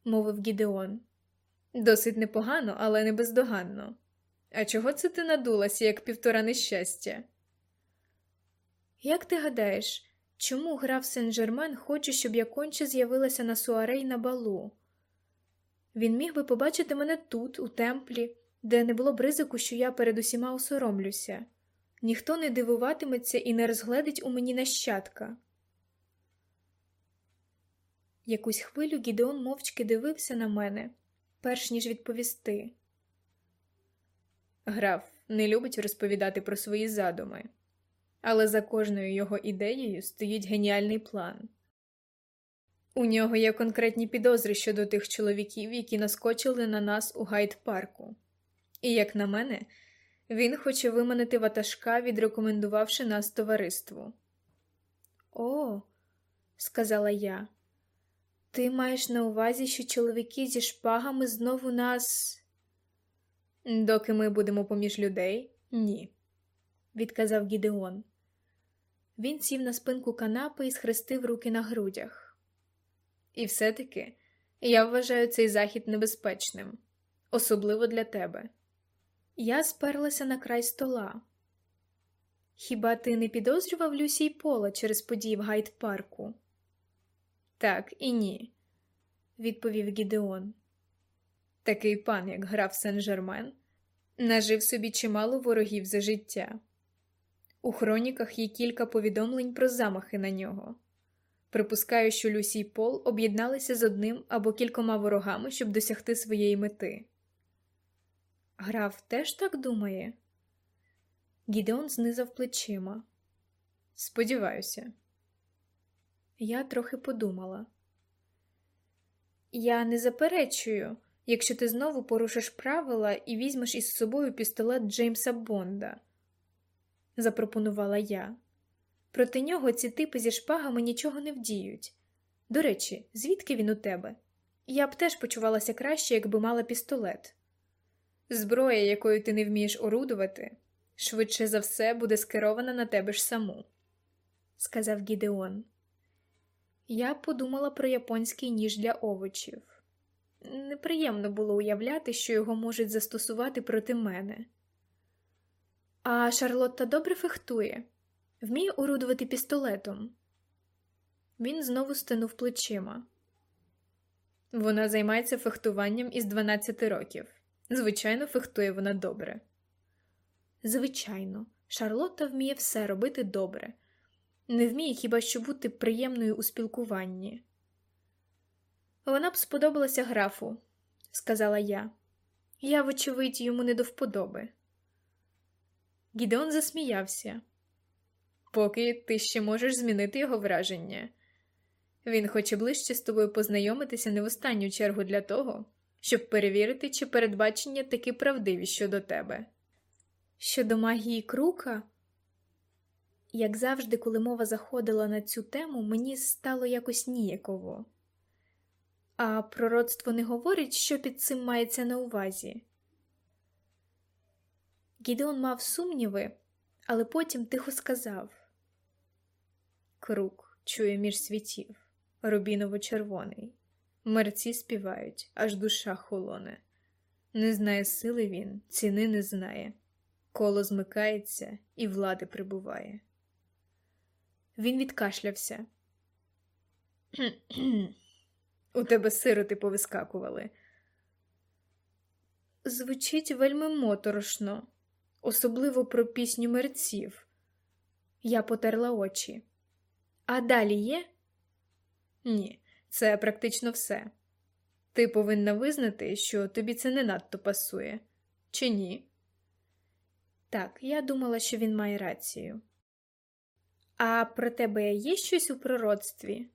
мовив Гідеон. Досить непогано, але не бездоганно. А чого це ти надулася, як півтора нещастя? Як ти гадаєш, чому граф Сен-Жермен хоче, щоб я конче з'явилася на суаре й на балу? Він міг би побачити мене тут, у темплі, де не було б ризику, що я перед усіма осоромлюся. Ніхто не дивуватиметься і не розгледить у мені нащадка. Якусь хвилю Гідеон мовчки дивився на мене, перш ніж відповісти. Граф не любить розповідати про свої задуми, але за кожною його ідеєю стоїть геніальний план. У нього є конкретні підозри щодо тих чоловіків, які наскочили на нас у гайд парку. І, як на мене, він хоче виманити ватажка, відрекомендувавши нас товариству. О, сказала я, ти маєш на увазі, що чоловіки зі шпагами знову нас. Доки ми будемо поміж людей, ні, відказав Гідеон. Він сів на спинку канапи і схрестив руки на грудях. І все-таки я вважаю цей захід небезпечним, особливо для тебе. Я сперлася на край стола. Хіба ти не підозрював Люсі й Пола через події в гайд парку? Так і ні, відповів Гідеон. Такий пан, як граф Сен-Жермен, нажив собі чимало ворогів за життя. У хроніках є кілька повідомлень про замахи на нього. Припускаю, що Люсі й Пол об'єдналися з одним або кількома ворогами, щоб досягти своєї мети. Граф теж так думає? Гідеон знизав плечима. Сподіваюся. Я трохи подумала. Я не заперечую, якщо ти знову порушиш правила і візьмеш із собою пістолет Джеймса Бонда, запропонувала я. Проти нього ці типи зі шпагами нічого не вдіють. До речі, звідки він у тебе? Я б теж почувалася краще, якби мала пістолет. Зброя, якою ти не вмієш орудувати, швидше за все буде скерована на тебе ж саму, сказав Гідеон. Я подумала про японський ніж для овочів. Неприємно було уявляти, що його можуть застосувати проти мене. А Шарлотта добре фехтує, вміє орудувати пістолетом. Він знову стинув плечима. Вона займається фехтуванням із 12 років. Звичайно, фехтує вона добре. Звичайно, Шарлотта вміє все робити добре, не вміє хіба що бути приємною у спілкуванні. Вона б сподобалася графу, сказала я. Я, вочевидь, йому не до вподоби. Гідеон засміявся. Поки ти ще можеш змінити його враження. Він хоче ближче з тобою познайомитися не в останню чергу для того, щоб перевірити, чи передбачення таки правдиві щодо тебе. Щодо магії крука, як завжди, коли мова заходила на цю тему, мені стало якось ніяково. А пророцтво не говорить, що під цим мається на увазі. Гідеон мав сумніви, але потім тихо сказав Крук чує між світів, рубіново-червоний. Мерці співають, аж душа холоне. Не знає сили він, ціни не знає. Коло змикається і влади прибуває. Він відкашлявся. У тебе сироти повискакували. Звучить вельми моторошно, особливо про пісню мерців. Я потерла очі. А далі є? Ні, це практично все. Ти повинна визнати, що тобі це не надто пасує, чи ні? Так, я думала, що він має рацію. А про тебе є щось у пророцтві?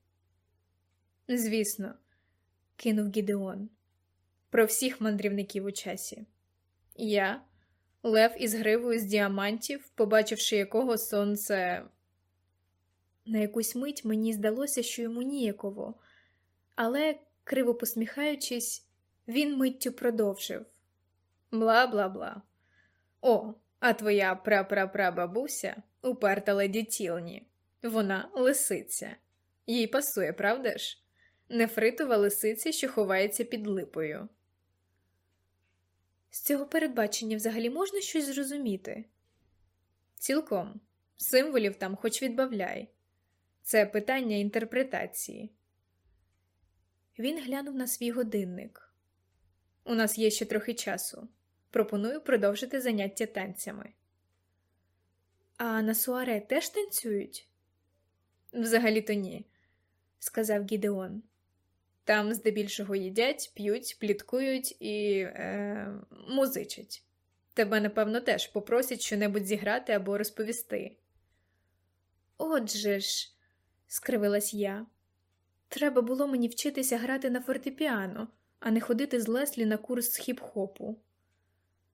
Звісно, кинув Гідеон. Про всіх мандрівників у часі. Я, Лев із гривою з діамантів, побачивши якого сонце. На якусь мить мені здалося, що йому ніяково, але, криво посміхаючись, він миттю продовжив бла бла бла. О, а твоя прапрапрабабуся уперта леді Тілні. Вона лисиця. Їй пасує, правда ж? Нефритова лисиця, що ховається під липою. З цього передбачення взагалі можна щось зрозуміти? Цілком. Символів там хоч відбавляй. Це питання інтерпретації. Він глянув на свій годинник. У нас є ще трохи часу. Пропоную продовжити заняття танцями. А на суаре теж танцюють? Взагалі то ні, сказав Гідеон. Там здебільшого їдять, п'ють, пліткують і е, музичать. Тебе, напевно, теж попросять щонебудь зіграти або розповісти. Отже ж, скривилась я, треба було мені вчитися грати на фортепіано, а не ходити з Леслі на курс хіп-хопу.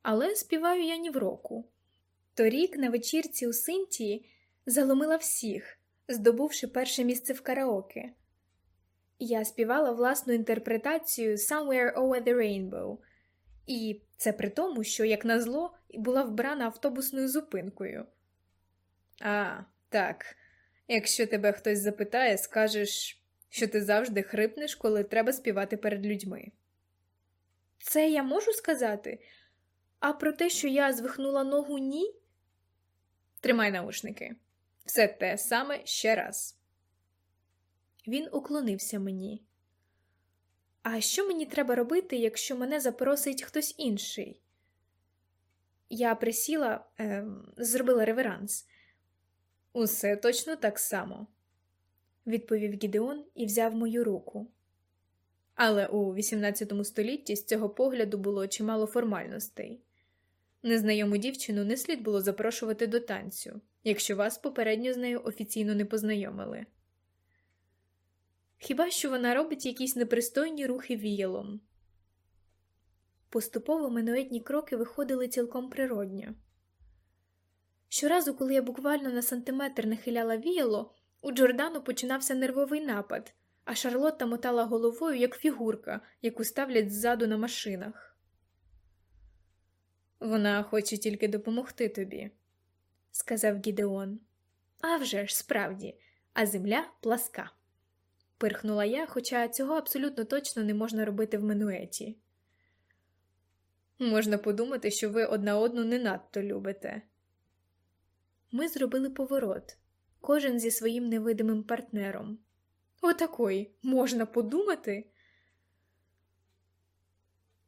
Але співаю я ні в року. Торік на вечірці у Синтії заломила всіх, здобувши перше місце в караоке. Я співала власну інтерпретацію Somewhere Over the Rainbow, і це при тому, що, як назло, була вбрана автобусною зупинкою. А, так, якщо тебе хтось запитає, скажеш, що ти завжди хрипнеш, коли треба співати перед людьми. Це я можу сказати? А про те, що я звихнула ногу, ні? Тримай наушники. Все те саме ще раз. Він уклонився мені. А що мені треба робити, якщо мене запросить хтось інший? Я присіла, е, зробила реверанс. Усе точно так само, відповів Гідеон і взяв мою руку. Але у XVIII столітті з цього погляду було чимало формальностей. Незнайому дівчину не слід було запрошувати до танцю, якщо вас попередньо з нею офіційно не познайомили. Хіба що вона робить якісь непристойні рухи віялом. Поступово минуетні кроки виходили цілком природньо. Щоразу, коли я буквально на сантиметр нахиляла віяло, у Джордану починався нервовий напад, а Шарлотта мотала головою, як фігурка, яку ставлять ззаду на машинах. Вона хоче тільки допомогти тобі, сказав Гідеон. «А вже ж, справді, а земля пласка. Пирхнула я, хоча цього абсолютно точно не можна робити в минуеті. Можна подумати, що ви одна одну не надто любите. Ми зробили поворот, кожен зі своїм невидимим партнером. Отакої можна подумати.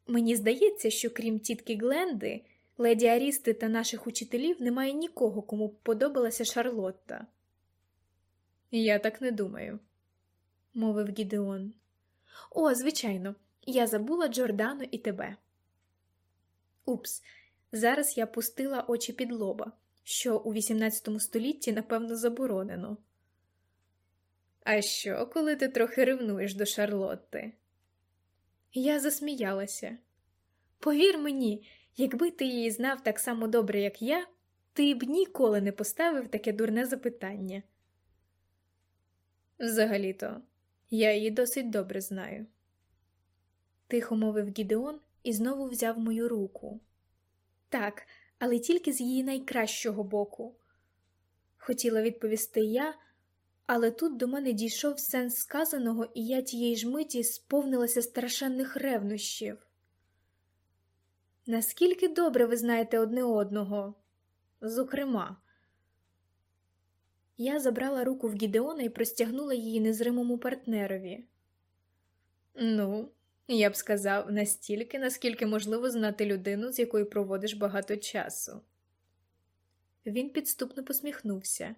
Мені здається, що крім тітки Гленди, леді Арісти та наших учителів немає нікого, кому б подобалася Шарлотта. Я так не думаю, мовив Гідеон. О, звичайно, я забула Джордану і тебе. Упс, зараз я пустила очі під лоба, що у XVIII столітті, напевно, заборонено. А що, коли ти трохи ревнуєш до Шарлотти? Я засміялася. Повір мені, якби ти її знав так само добре, як я, ти б ніколи не поставив таке дурне запитання. Взагалі-то, я її досить добре знаю. Тихо мовив Гідеон і знову взяв мою руку. Так, але тільки з її найкращого боку. Хотіла відповісти я, але тут до мене дійшов сенс сказаного, і я тієї ж миті сповнилася страшенних ревнощів. Наскільки добре ви знаєте одне одного? Зокрема, я забрала руку в Гідеона і простягнула її незримому партнерові. Ну, я б сказав, настільки, наскільки можливо знати людину, з якою проводиш багато часу. Він підступно посміхнувся.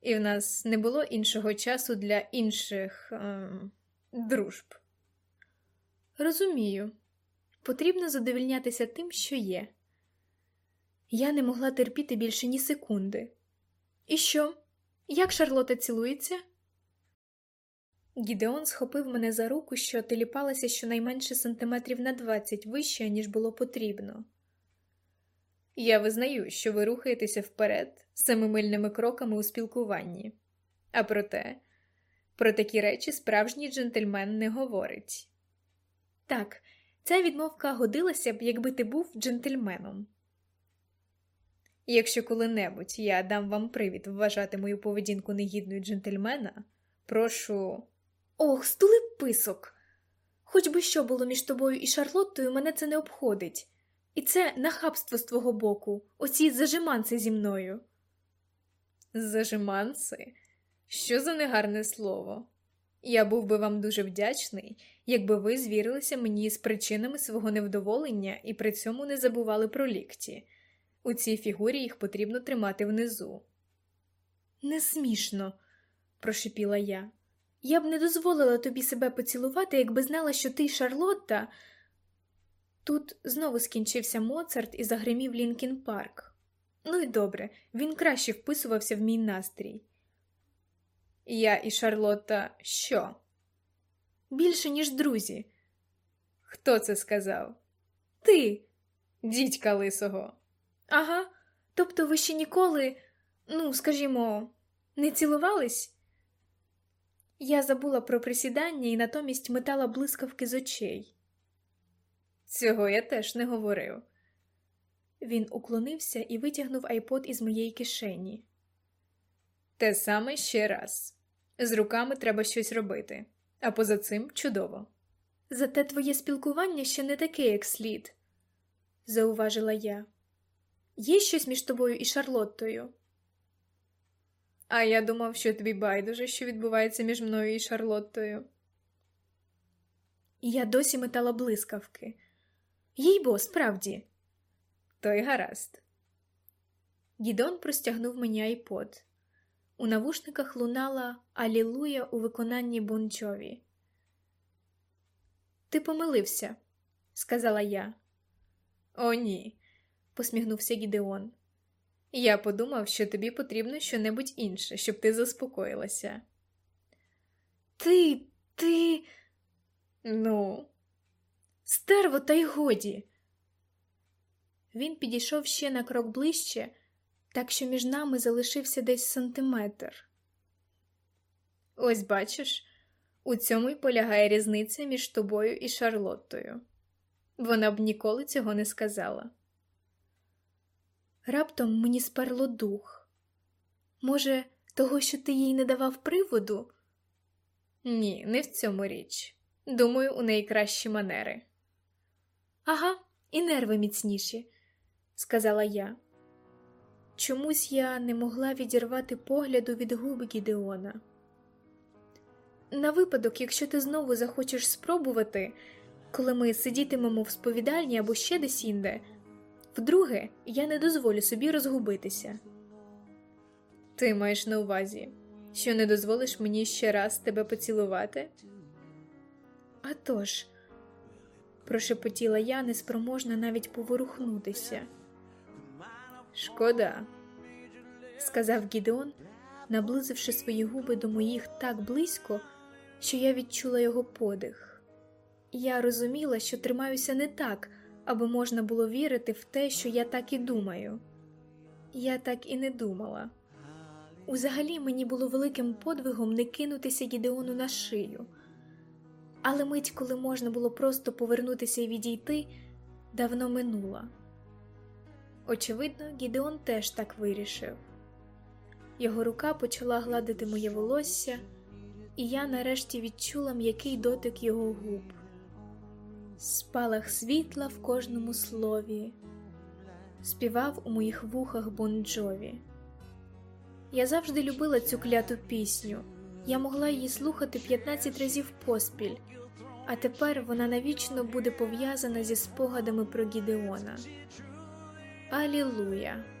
І в нас не було іншого часу для інших ем, дружб. Розумію, потрібно задовільнятися тим, що є. Я не могла терпіти більше ні секунди. І що? Як Шарлота цілується? Гідеон схопив мене за руку, що теліпалася щонайменше сантиметрів на двадцять вище, ніж було потрібно. Я визнаю, що ви рухаєтеся вперед семимильними кроками у спілкуванні, а проте, про такі речі справжній джентльмен не говорить. Так, ця відмовка годилася б, якби ти був джентльменом. Якщо коли-небудь я дам вам привід вважати мою поведінку негідною джентльмена, прошу. Ох, стули писок! Хоч би що було між тобою і Шарлоттою, мене це не обходить. І це нахабство з твого боку, оці зажиманці зі мною. Зажиманці? Що за негарне слово? Я був би вам дуже вдячний, якби ви звірилися мені з причинами свого невдоволення і при цьому не забували про лікті. У цій фігурі їх потрібно тримати внизу. Не смішно, прошепіла я. Я б не дозволила тобі себе поцілувати, якби знала, що ти Шарлотта. Тут знову скінчився Моцарт і загримів Лінкін Парк. Ну і добре, він краще вписувався в мій настрій. Я і Шарлотта що? Більше, ніж друзі. Хто це сказав? Ти, дідька лисого. Ага, тобто ви ще ніколи, ну, скажімо, не цілувались? Я забула про присідання і натомість метала блискавки з очей. Цього я теж не говорив. Він уклонився і витягнув айпод із моєї кишені. Те саме ще раз. З руками треба щось робити, а поза цим чудово. Зате твоє спілкування ще не таке, як слід, зауважила я. Є щось між тобою і Шарлоттою? А я думав, що тобі байдуже, що відбувається між мною і Шарлоттою. Я досі метала блискавки. Їй бо, справді. То й гаразд. Гідон простягнув мені айпод. У навушниках лунала Алілуя у виконанні Бончові. Ти помилився, сказала я. О, ні. посміхнувся Гідеон. Я подумав, що тобі потрібно щонебудь інше, щоб ти заспокоїлася. Ти, ти. Ну, Стерво, та й годі. Він підійшов ще на крок ближче, так що між нами залишився десь сантиметр. ось бачиш, у цьому й полягає різниця між тобою і Шарлоттою. Вона б ніколи цього не сказала. Раптом мені сперло дух. Може, того, що ти їй не давав приводу? Ні, не в цьому річ. Думаю, у неї кращі манери. Ага, і нерви міцніші, сказала я. Чомусь я не могла відірвати погляду від губ Гідеона. На випадок, якщо ти знову захочеш спробувати, коли ми сидітимемо в сповідальні або ще десь інде, вдруге, я не дозволю собі розгубитися. Ти маєш на увазі, що не дозволиш мені ще раз тебе поцілувати? «А тож», – прошепотіла я, неспроможна навіть поворухнутися. Шкода, сказав Гідеон, наблизивши свої губи до моїх так близько, що я відчула його подих. Я розуміла, що тримаюся не так, аби можна було вірити в те, що я так і думаю. Я так і не думала. Узагалі мені було великим подвигом не кинутися Гідеону на шию. Але мить, коли можна було просто повернутися і відійти, давно минула. Очевидно, Гідеон теж так вирішив. Його рука почала гладити моє волосся, і я нарешті відчула м'який дотик його губ, спалах світла в кожному слові, співав у моїх вухах Бон-Джові. Я завжди любила цю кляту пісню. Я могла її слухати 15 разів поспіль, а тепер вона навічно буде пов'язана зі спогадами про Гідеона. Алілуя!